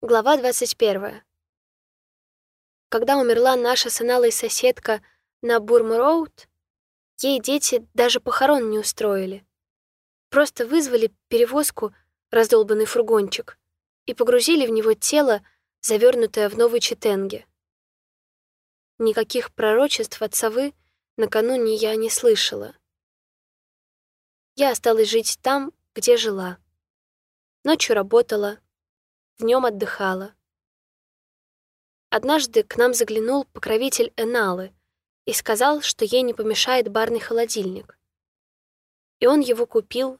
Глава 21. Когда умерла наша с Аналой соседка на Бурм-Роуд, ей дети даже похорон не устроили. Просто вызвали перевозку, раздолбанный фургончик, и погрузили в него тело, завернутое в новый читенге. Никаких пророчеств от совы накануне я не слышала. Я осталась жить там, где жила. Ночью работала, днем отдыхала. Однажды к нам заглянул покровитель Эналы и сказал, что ей не помешает барный холодильник. И он его купил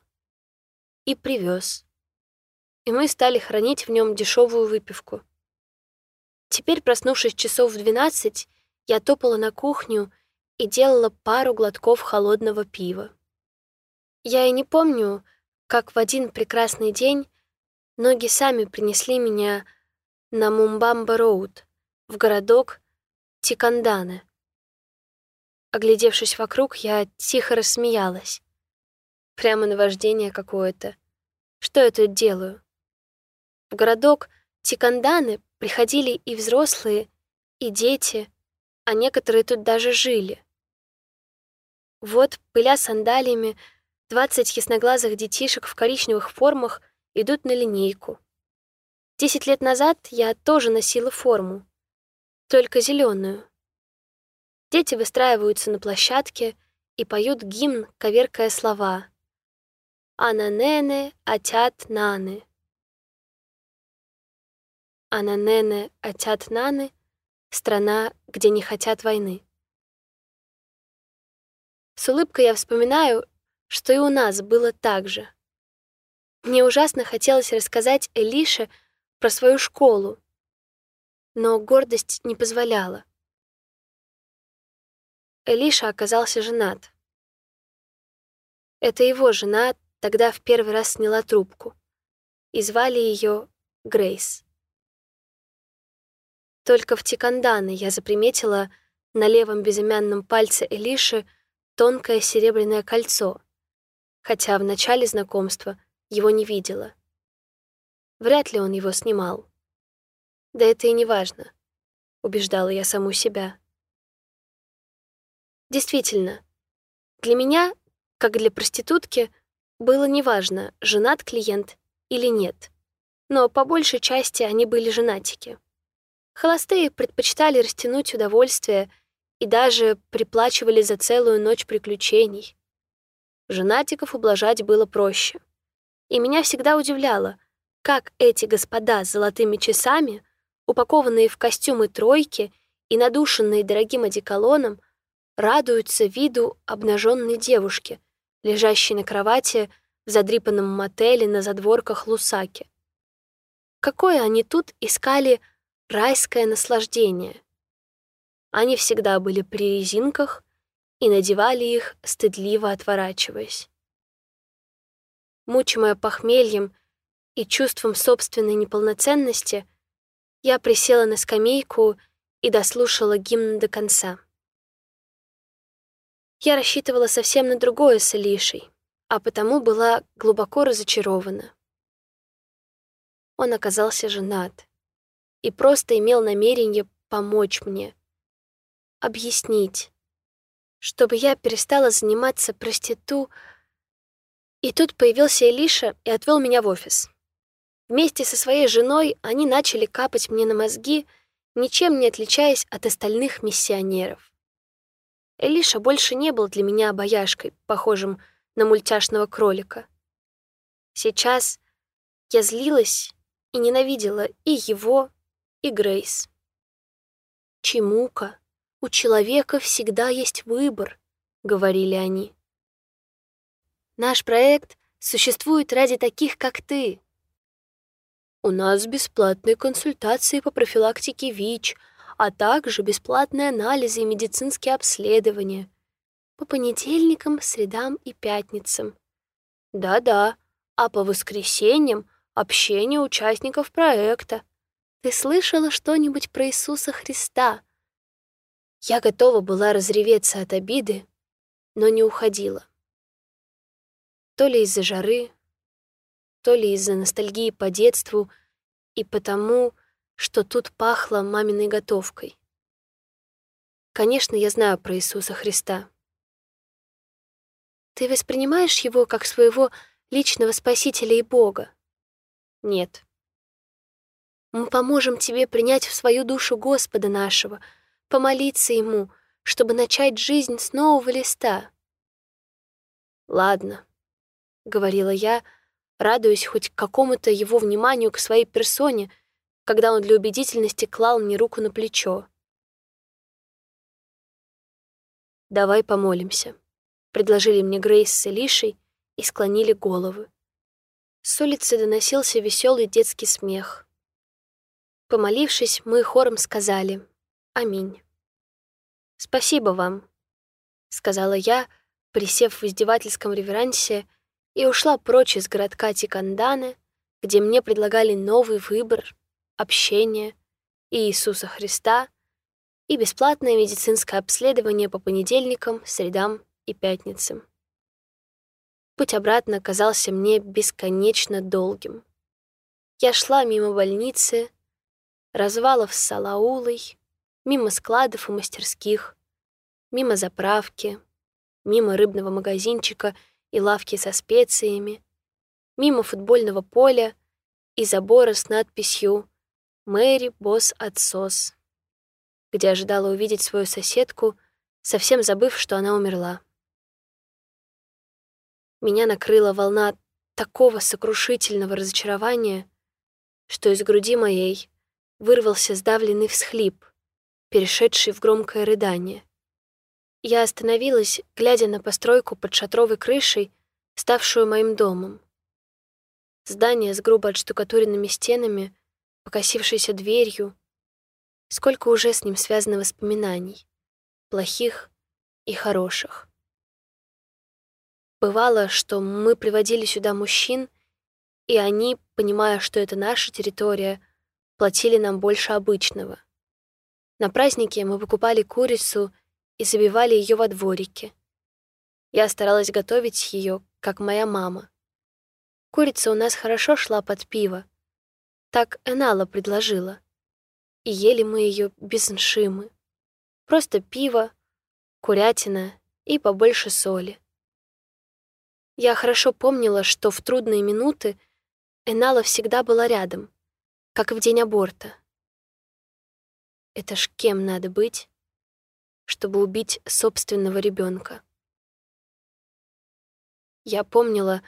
и привез. И мы стали хранить в нем дешевую выпивку. Теперь, проснувшись часов в двенадцать, я топала на кухню и делала пару глотков холодного пива. Я и не помню, как в один прекрасный день ноги сами принесли меня на Мумбамба-роуд, в городок Тикандане. Оглядевшись вокруг, я тихо рассмеялась. Прямо наваждение какое-то. Что я тут делаю? В городок Тиканданы приходили и взрослые, и дети, а некоторые тут даже жили. Вот, пыля сандалиями, двадцать ясноглазых детишек в коричневых формах идут на линейку. Десять лет назад я тоже носила форму, только зеленую. Дети выстраиваются на площадке и поют гимн, коверкая слова. «Ананене атят наны». «Ананене атят наны» — страна, где не хотят войны. С улыбкой я вспоминаю, что и у нас было так же. Мне ужасно хотелось рассказать Элише про свою школу, но гордость не позволяла. Элиша оказался женат. Это его жена тогда в первый раз сняла трубку, и звали ее Грейс. Только в Тикандане я заприметила на левом безымянном пальце Элиши тонкое серебряное кольцо, хотя в начале знакомства его не видела. Вряд ли он его снимал. Да это и не важно, убеждала я саму себя. Действительно, для меня, как для проститутки, было неважно, женат клиент или нет. Но по большей части они были женатики. Холостые предпочитали растянуть удовольствие и даже приплачивали за целую ночь приключений. Женатиков ублажать было проще. И меня всегда удивляло, как эти господа с золотыми часами упакованные в костюмы тройки и надушенные дорогим одеколоном, радуются виду обнаженной девушки, лежащей на кровати в задрипанном мотеле на задворках Лусаки. Какое они тут искали райское наслаждение? Они всегда были при резинках и надевали их, стыдливо отворачиваясь. Мучимая похмельем и чувством собственной неполноценности — я присела на скамейку и дослушала гимн до конца. Я рассчитывала совсем на другое с Алишей, а потому была глубоко разочарована. Он оказался женат и просто имел намерение помочь мне, объяснить, чтобы я перестала заниматься проститу. И тут появился Элиша и отвел меня в офис. Вместе со своей женой они начали капать мне на мозги, ничем не отличаясь от остальных миссионеров. Элиша больше не был для меня обаяшкой, похожим на мультяшного кролика. Сейчас я злилась и ненавидела и его, и Грейс. «Чемука, у человека всегда есть выбор», — говорили они. «Наш проект существует ради таких, как ты», у нас бесплатные консультации по профилактике ВИЧ, а также бесплатные анализы и медицинские обследования. По понедельникам, средам и пятницам. Да-да, а по воскресеньям — общение участников проекта. Ты слышала что-нибудь про Иисуса Христа? Я готова была разреветься от обиды, но не уходила. То ли из-за жары, то ли из-за ностальгии по детству и потому, что тут пахло маминой готовкой. Конечно, я знаю про Иисуса Христа. Ты воспринимаешь его как своего личного спасителя и Бога? Нет. Мы поможем тебе принять в свою душу Господа нашего, помолиться Ему, чтобы начать жизнь с нового листа. «Ладно», — говорила я, радуясь хоть какому-то его вниманию к своей персоне, когда он для убедительности клал мне руку на плечо. «Давай помолимся», — предложили мне Грейс с Элишей и склонили головы. С улицы доносился веселый детский смех. Помолившись, мы хором сказали «Аминь». «Спасибо вам», — сказала я, присев в издевательском реверансе, и ушла прочь из городка Тиканданы, где мне предлагали новый выбор, общение, и Иисуса Христа, и бесплатное медицинское обследование по понедельникам, средам и пятницам. Путь обратно казался мне бесконечно долгим. Я шла мимо больницы, развалов с Салаулой, мимо складов и мастерских, мимо заправки, мимо рыбного магазинчика и лавки со специями, мимо футбольного поля и забора с надписью «Мэри Босс Отсос», где ожидала увидеть свою соседку, совсем забыв, что она умерла. Меня накрыла волна такого сокрушительного разочарования, что из груди моей вырвался сдавленный всхлип, перешедший в громкое рыдание. Я остановилась, глядя на постройку под шатровой крышей, ставшую моим домом. Здание с грубо отштукатуренными стенами, покосившейся дверью. Сколько уже с ним связано воспоминаний, плохих и хороших. Бывало, что мы приводили сюда мужчин, и они, понимая, что это наша территория, платили нам больше обычного. На празднике мы покупали курицу и забивали ее во дворике. Я старалась готовить ее, как моя мама. Курица у нас хорошо шла под пиво. Так Энала предложила. И ели мы ее без ншимы. Просто пиво, курятина и побольше соли. Я хорошо помнила, что в трудные минуты Энала всегда была рядом, как в день аборта. Это ж кем надо быть, чтобы убить собственного ребенка? Я помнила,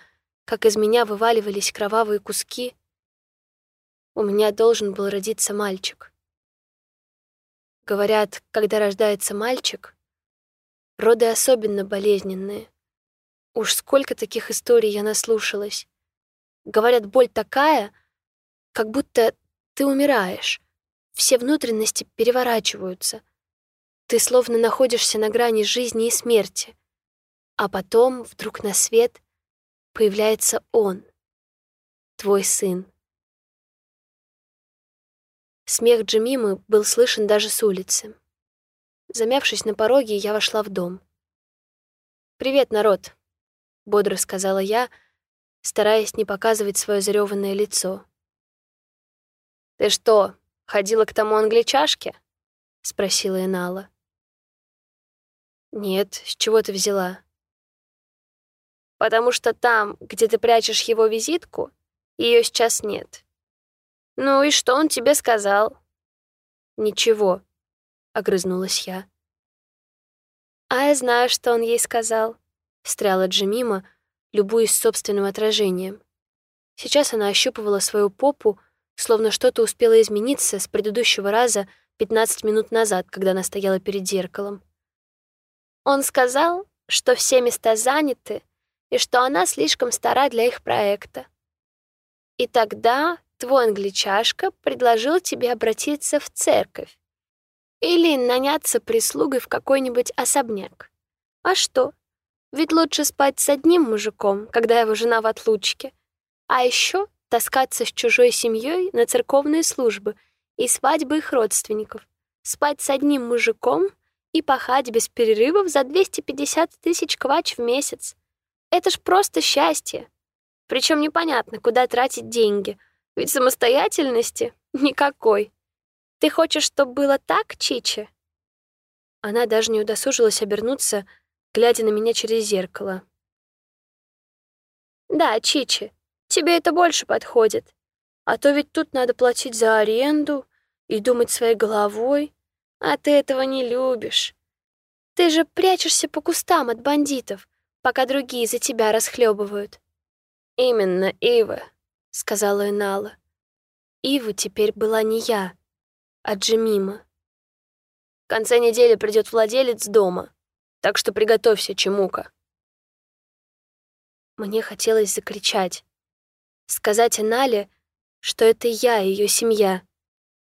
как из меня вываливались кровавые куски. У меня должен был родиться мальчик. Говорят, когда рождается мальчик, роды особенно болезненные. Уж сколько таких историй я наслушалась. Говорят, боль такая, как будто ты умираешь. Все внутренности переворачиваются. Ты словно находишься на грани жизни и смерти. А потом вдруг на свет появляется он, твой сын. Смех Джимимы был слышен даже с улицы. Замявшись на пороге, я вошла в дом. «Привет, народ!» — бодро сказала я, стараясь не показывать свое зареванное лицо. «Ты что, ходила к тому англичашке?» — спросила Энала. «Нет, с чего ты взяла?» «Потому что там, где ты прячешь его визитку, ее сейчас нет. Ну и что он тебе сказал?» «Ничего», — огрызнулась я. «А я знаю, что он ей сказал», — встряла Джемима, любуясь собственным отражением. Сейчас она ощупывала свою попу, словно что-то успело измениться с предыдущего раза 15 минут назад, когда она стояла перед зеркалом. Он сказал, что все места заняты и что она слишком стара для их проекта. И тогда твой англичашка предложил тебе обратиться в церковь или наняться прислугой в какой-нибудь особняк. А что? Ведь лучше спать с одним мужиком, когда его жена в отлучке. А еще таскаться с чужой семьей на церковные службы и свадьбы их родственников. Спать с одним мужиком и пахать без перерывов за 250 тысяч квач в месяц. Это ж просто счастье. Причем непонятно, куда тратить деньги. Ведь самостоятельности никакой. Ты хочешь, чтобы было так, Чичи?» Она даже не удосужилась обернуться, глядя на меня через зеркало. «Да, Чичи, тебе это больше подходит. А то ведь тут надо платить за аренду и думать своей головой, а ты этого не любишь. Ты же прячешься по кустам от бандитов, пока другие за тебя расхлебывают. «Именно, Ива», — сказала Энала. Ива теперь была не я, а Джемима. В конце недели придет владелец дома, так что приготовься, Чемука. Мне хотелось закричать, сказать Энале, что это я, ее семья,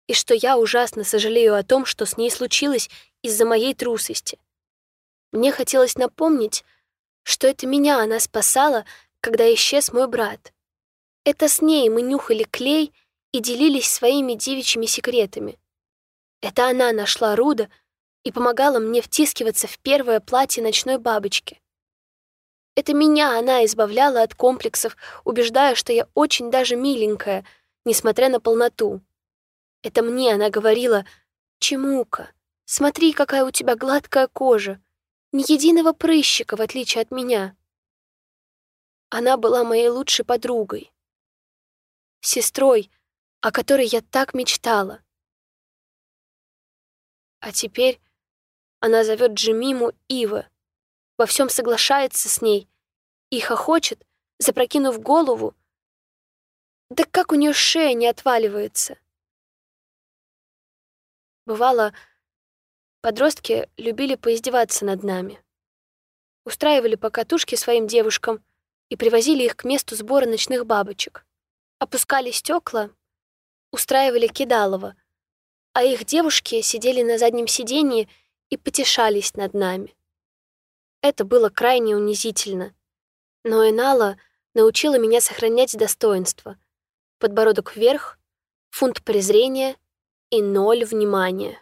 и что я ужасно сожалею о том, что с ней случилось из-за моей трусости. Мне хотелось напомнить, что это меня она спасала, когда исчез мой брат. Это с ней мы нюхали клей и делились своими девичьими секретами. Это она нашла Руда и помогала мне втискиваться в первое платье ночной бабочки. Это меня она избавляла от комплексов, убеждая, что я очень даже миленькая, несмотря на полноту. Это мне она говорила «Чемука, смотри, какая у тебя гладкая кожа, ни единого прыщика, в отличие от меня». Она была моей лучшей подругой, сестрой, о которой я так мечтала. А теперь она зовет Джимиму Ива, во всем соглашается с ней и хохочет, запрокинув голову. Да как у нее шея не отваливается? Бывало, подростки любили поиздеваться над нами. Устраивали покатушки своим девушкам и привозили их к месту сбора ночных бабочек. Опускали стекла, устраивали кидалово, а их девушки сидели на заднем сиденье и потешались над нами. Это было крайне унизительно. Но Энала научила меня сохранять достоинство. Подбородок вверх, фунт презрения и ноль внимания.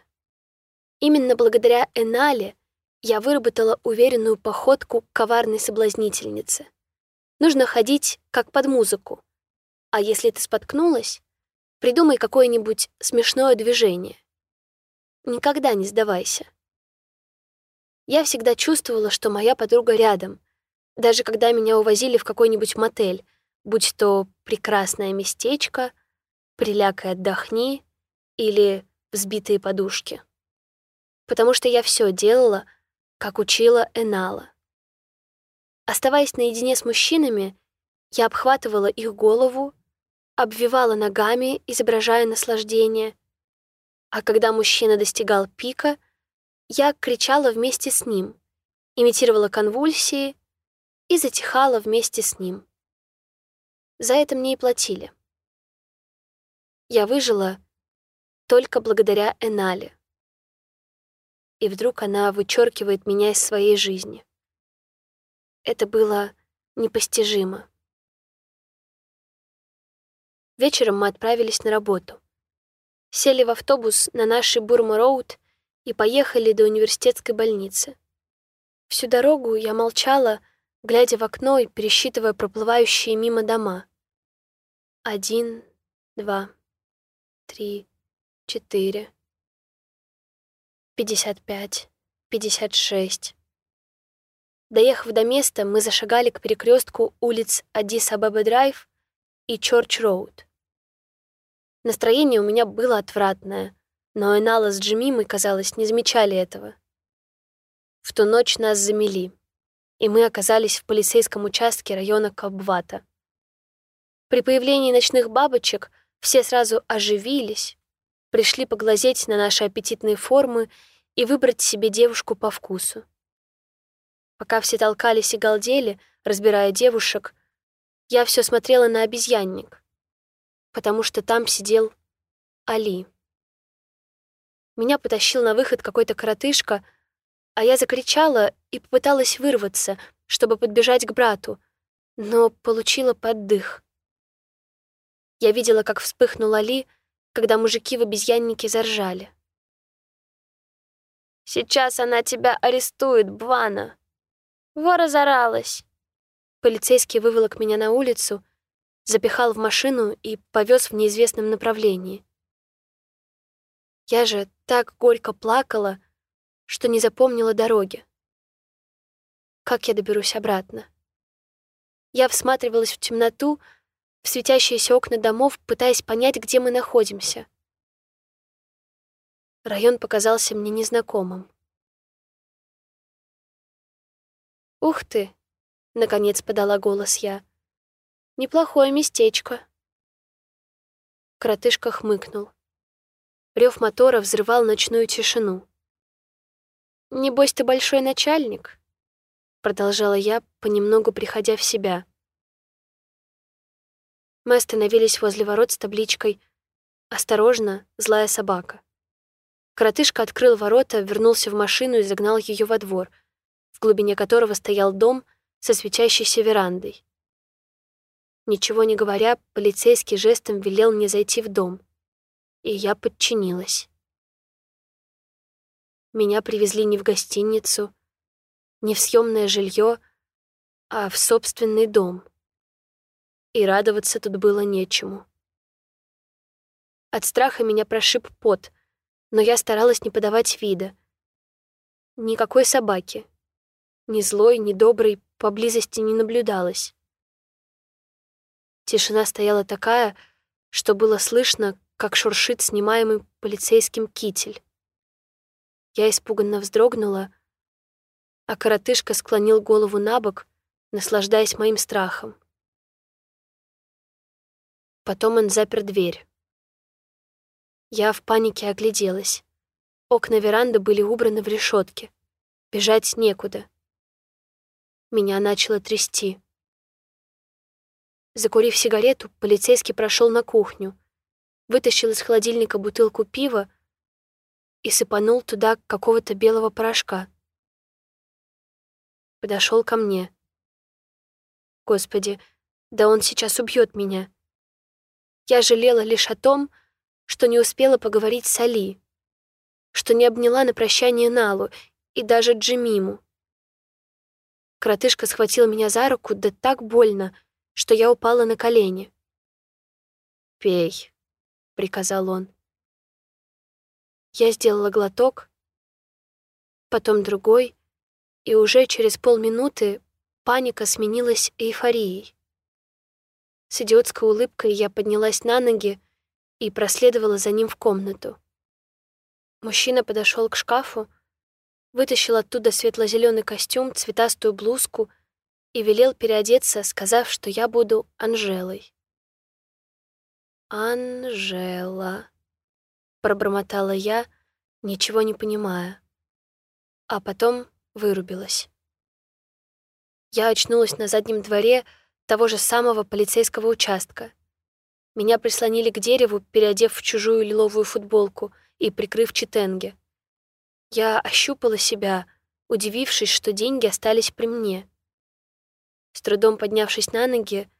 Именно благодаря Энале я выработала уверенную походку коварной соблазнительницы. Нужно ходить как под музыку. А если ты споткнулась, придумай какое-нибудь смешное движение. Никогда не сдавайся. Я всегда чувствовала, что моя подруга рядом, даже когда меня увозили в какой-нибудь мотель, будь то прекрасное местечко, приляг и отдохни или взбитые подушки. Потому что я все делала, как учила Энала. Оставаясь наедине с мужчинами, я обхватывала их голову, обвивала ногами, изображая наслаждение, а когда мужчина достигал пика — я кричала вместе с ним, имитировала конвульсии и затихала вместе с ним. За это мне и платили. Я выжила только благодаря Энале. И вдруг она вычеркивает меня из своей жизни. Это было непостижимо. Вечером мы отправились на работу. Сели в автобус на нашей Бурма-Роуд и поехали до университетской больницы. Всю дорогу я молчала, глядя в окно и пересчитывая проплывающие мимо дома. Один, два, три, четыре, пятьдесят пять, пятьдесят шесть. Доехав до места, мы зашагали к перекрестку улиц Адис-Абаба-Драйв и Чорч-Роуд. Настроение у меня было отвратное, но Энала с Джимимой, казалось, не замечали этого. В ту ночь нас замели, и мы оказались в полицейском участке района Кабвата. При появлении ночных бабочек все сразу оживились, пришли поглазеть на наши аппетитные формы и выбрать себе девушку по вкусу. Пока все толкались и галдели, разбирая девушек, я все смотрела на обезьянник, потому что там сидел Али. Меня потащил на выход какой-то коротышка, а я закричала и попыталась вырваться, чтобы подбежать к брату, но получила поддых. Я видела, как вспыхнул Али, когда мужики в обезьяннике заржали. «Сейчас она тебя арестует, Бвана!» Вора заралась. Полицейский выволок меня на улицу, запихал в машину и повез в неизвестном направлении. Я же так горько плакала, что не запомнила дороги. Как я доберусь обратно? Я всматривалась в темноту, в светящиеся окна домов, пытаясь понять, где мы находимся. Район показался мне незнакомым. «Ух ты!» — наконец подала голос я. «Неплохое местечко». Коротышка хмыкнул. Рев мотора взрывал ночную тишину. «Небось, ты большой начальник?» Продолжала я, понемногу приходя в себя. Мы остановились возле ворот с табличкой «Осторожно, злая собака». Коротышка открыл ворота, вернулся в машину и загнал ее во двор, в глубине которого стоял дом со светящейся верандой. Ничего не говоря, полицейский жестом велел мне зайти в дом и я подчинилась. Меня привезли не в гостиницу, не в съемное жилье, а в собственный дом. И радоваться тут было нечему. От страха меня прошиб пот, но я старалась не подавать вида. Никакой собаки, ни злой, ни доброй, поблизости не наблюдалось. Тишина стояла такая, что было слышно, как шуршит снимаемый полицейским китель. Я испуганно вздрогнула, а коротышка склонил голову на бок, наслаждаясь моим страхом. Потом он запер дверь. Я в панике огляделась. Окна веранды были убраны в решетке. Бежать некуда. Меня начало трясти. Закурив сигарету, полицейский прошел на кухню, вытащил из холодильника бутылку пива и сыпанул туда какого-то белого порошка. Подошел ко мне. Господи, да он сейчас убьет меня. Я жалела лишь о том, что не успела поговорить с Али, что не обняла на прощание Налу и даже Джимиму. Кротышка схватил меня за руку, да так больно, что я упала на колени. «Пей», приказал он. Я сделала глоток, потом другой, и уже через полминуты паника сменилась эйфорией. С идиотской улыбкой я поднялась на ноги и проследовала за ним в комнату. Мужчина подошел к шкафу, вытащил оттуда светло-зеленый костюм, цветастую блузку и велел переодеться, сказав, что я буду Анжелой. «Анжела», — пробормотала я, ничего не понимая. А потом вырубилась. Я очнулась на заднем дворе того же самого полицейского участка. Меня прислонили к дереву, переодев в чужую лиловую футболку и прикрыв читенге. Я ощупала себя, удивившись, что деньги остались при мне. С трудом поднявшись на ноги,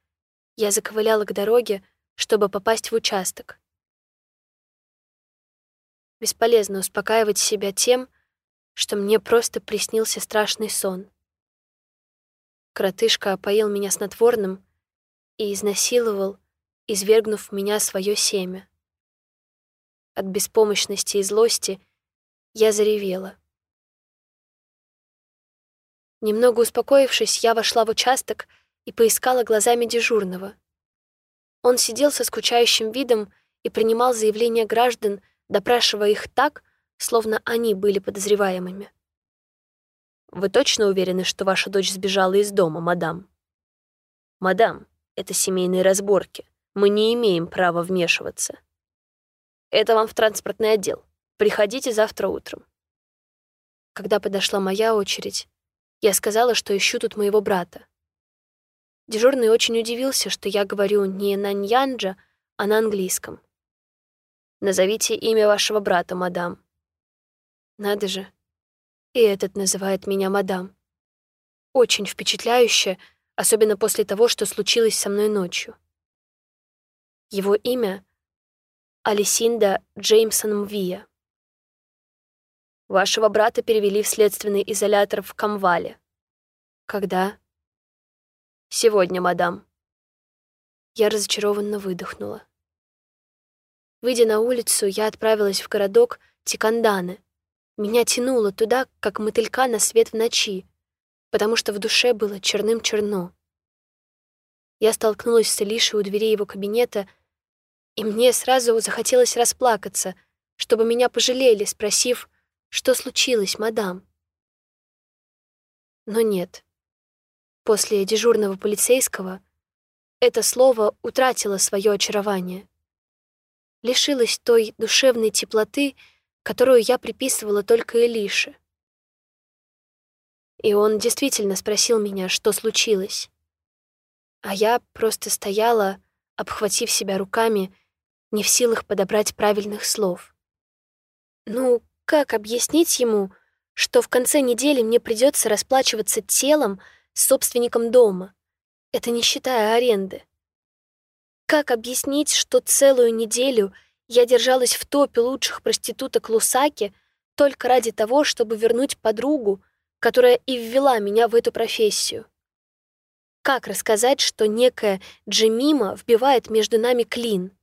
я заковыляла к дороге, чтобы попасть в участок. Бесполезно успокаивать себя тем, что мне просто приснился страшный сон. Кротышка опоил меня снотворным и изнасиловал, извергнув в меня свое семя. От беспомощности и злости я заревела. Немного успокоившись, я вошла в участок и поискала глазами дежурного — он сидел со скучающим видом и принимал заявления граждан, допрашивая их так, словно они были подозреваемыми. «Вы точно уверены, что ваша дочь сбежала из дома, мадам?» «Мадам, это семейные разборки. Мы не имеем права вмешиваться. Это вам в транспортный отдел. Приходите завтра утром». Когда подошла моя очередь, я сказала, что ищу тут моего брата. Дежурный очень удивился, что я говорю не на ньянджа, а на английском. «Назовите имя вашего брата, мадам». Надо же. И этот называет меня мадам. Очень впечатляюще, особенно после того, что случилось со мной ночью. Его имя — Алисинда Джеймсон Мвия. Вашего брата перевели в следственный изолятор в Камвале. Когда? Сегодня, мадам. Я разочарованно выдохнула. Выйдя на улицу, я отправилась в городок Тиканданы. Меня тянуло туда, как мотылька на свет в ночи, потому что в душе было черным-черно. Я столкнулась с Элишей у двери его кабинета, и мне сразу захотелось расплакаться, чтобы меня пожалели, спросив, что случилось, мадам. Но нет. После дежурного полицейского это слово утратило свое очарование. Лишилось той душевной теплоты, которую я приписывала только Элише. И он действительно спросил меня, что случилось. А я просто стояла, обхватив себя руками, не в силах подобрать правильных слов. Ну, как объяснить ему, что в конце недели мне придется расплачиваться телом с собственником дома, это не считая аренды. Как объяснить, что целую неделю я держалась в топе лучших проституток Лусаки только ради того, чтобы вернуть подругу, которая и ввела меня в эту профессию? Как рассказать, что некая Джемима вбивает между нами клин?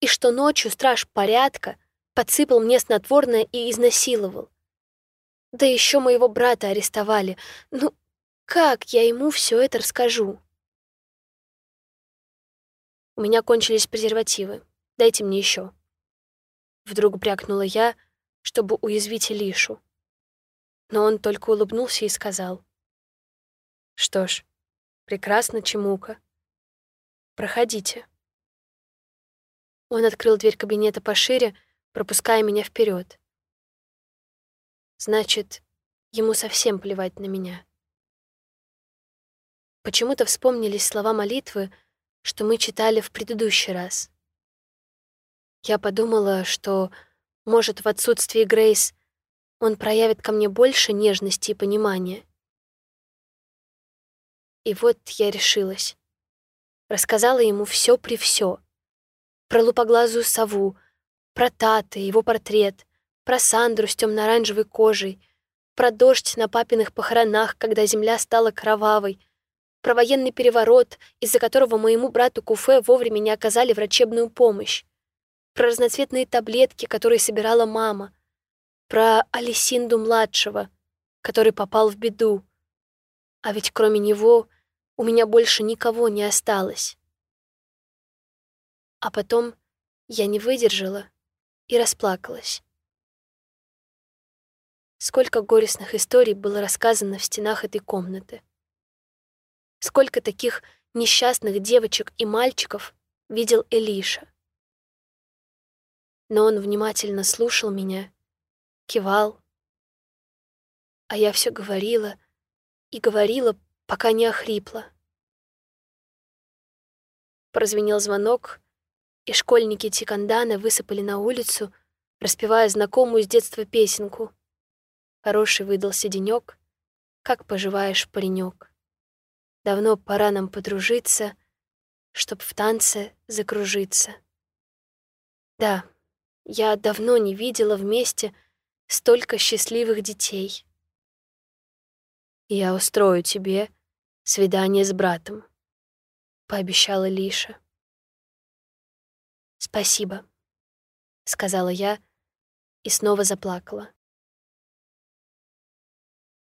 И что ночью страж порядка подсыпал мне снотворное и изнасиловал? Да еще моего брата арестовали. Ну, как я ему все это расскажу? У меня кончились презервативы. Дайте мне еще. Вдруг брякнула я, чтобы уязвить Лишу. Но он только улыбнулся и сказал. Что ж, прекрасно, Чемука. Проходите. Он открыл дверь кабинета пошире, пропуская меня вперед. Значит, ему совсем плевать на меня. Почему-то вспомнились слова молитвы, что мы читали в предыдущий раз. Я подумала, что, может, в отсутствии Грейс он проявит ко мне больше нежности и понимания. И вот я решилась. Рассказала ему все при все. Про лупоглазую сову, про Таты, его портрет, про Сандру с темно-оранжевой кожей, про дождь на папиных похоронах, когда земля стала кровавой, про военный переворот, из-за которого моему брату Куфе вовремя не оказали врачебную помощь, про разноцветные таблетки, которые собирала мама, про Алисинду-младшего, который попал в беду. А ведь кроме него у меня больше никого не осталось. А потом я не выдержала и расплакалась. Сколько горестных историй было рассказано в стенах этой комнаты. Сколько таких несчастных девочек и мальчиков видел Элиша. Но он внимательно слушал меня, кивал, а я все говорила и говорила, пока не охрипла. Прозвенел звонок, и школьники Тикандана высыпали на улицу, распевая знакомую с детства песенку — Хороший выдался денёк. Как поживаешь, паренек? Давно пора нам подружиться, Чтоб в танце закружиться. Да, я давно не видела вместе Столько счастливых детей. «Я устрою тебе свидание с братом», — пообещала Лиша. «Спасибо», — сказала я и снова заплакала.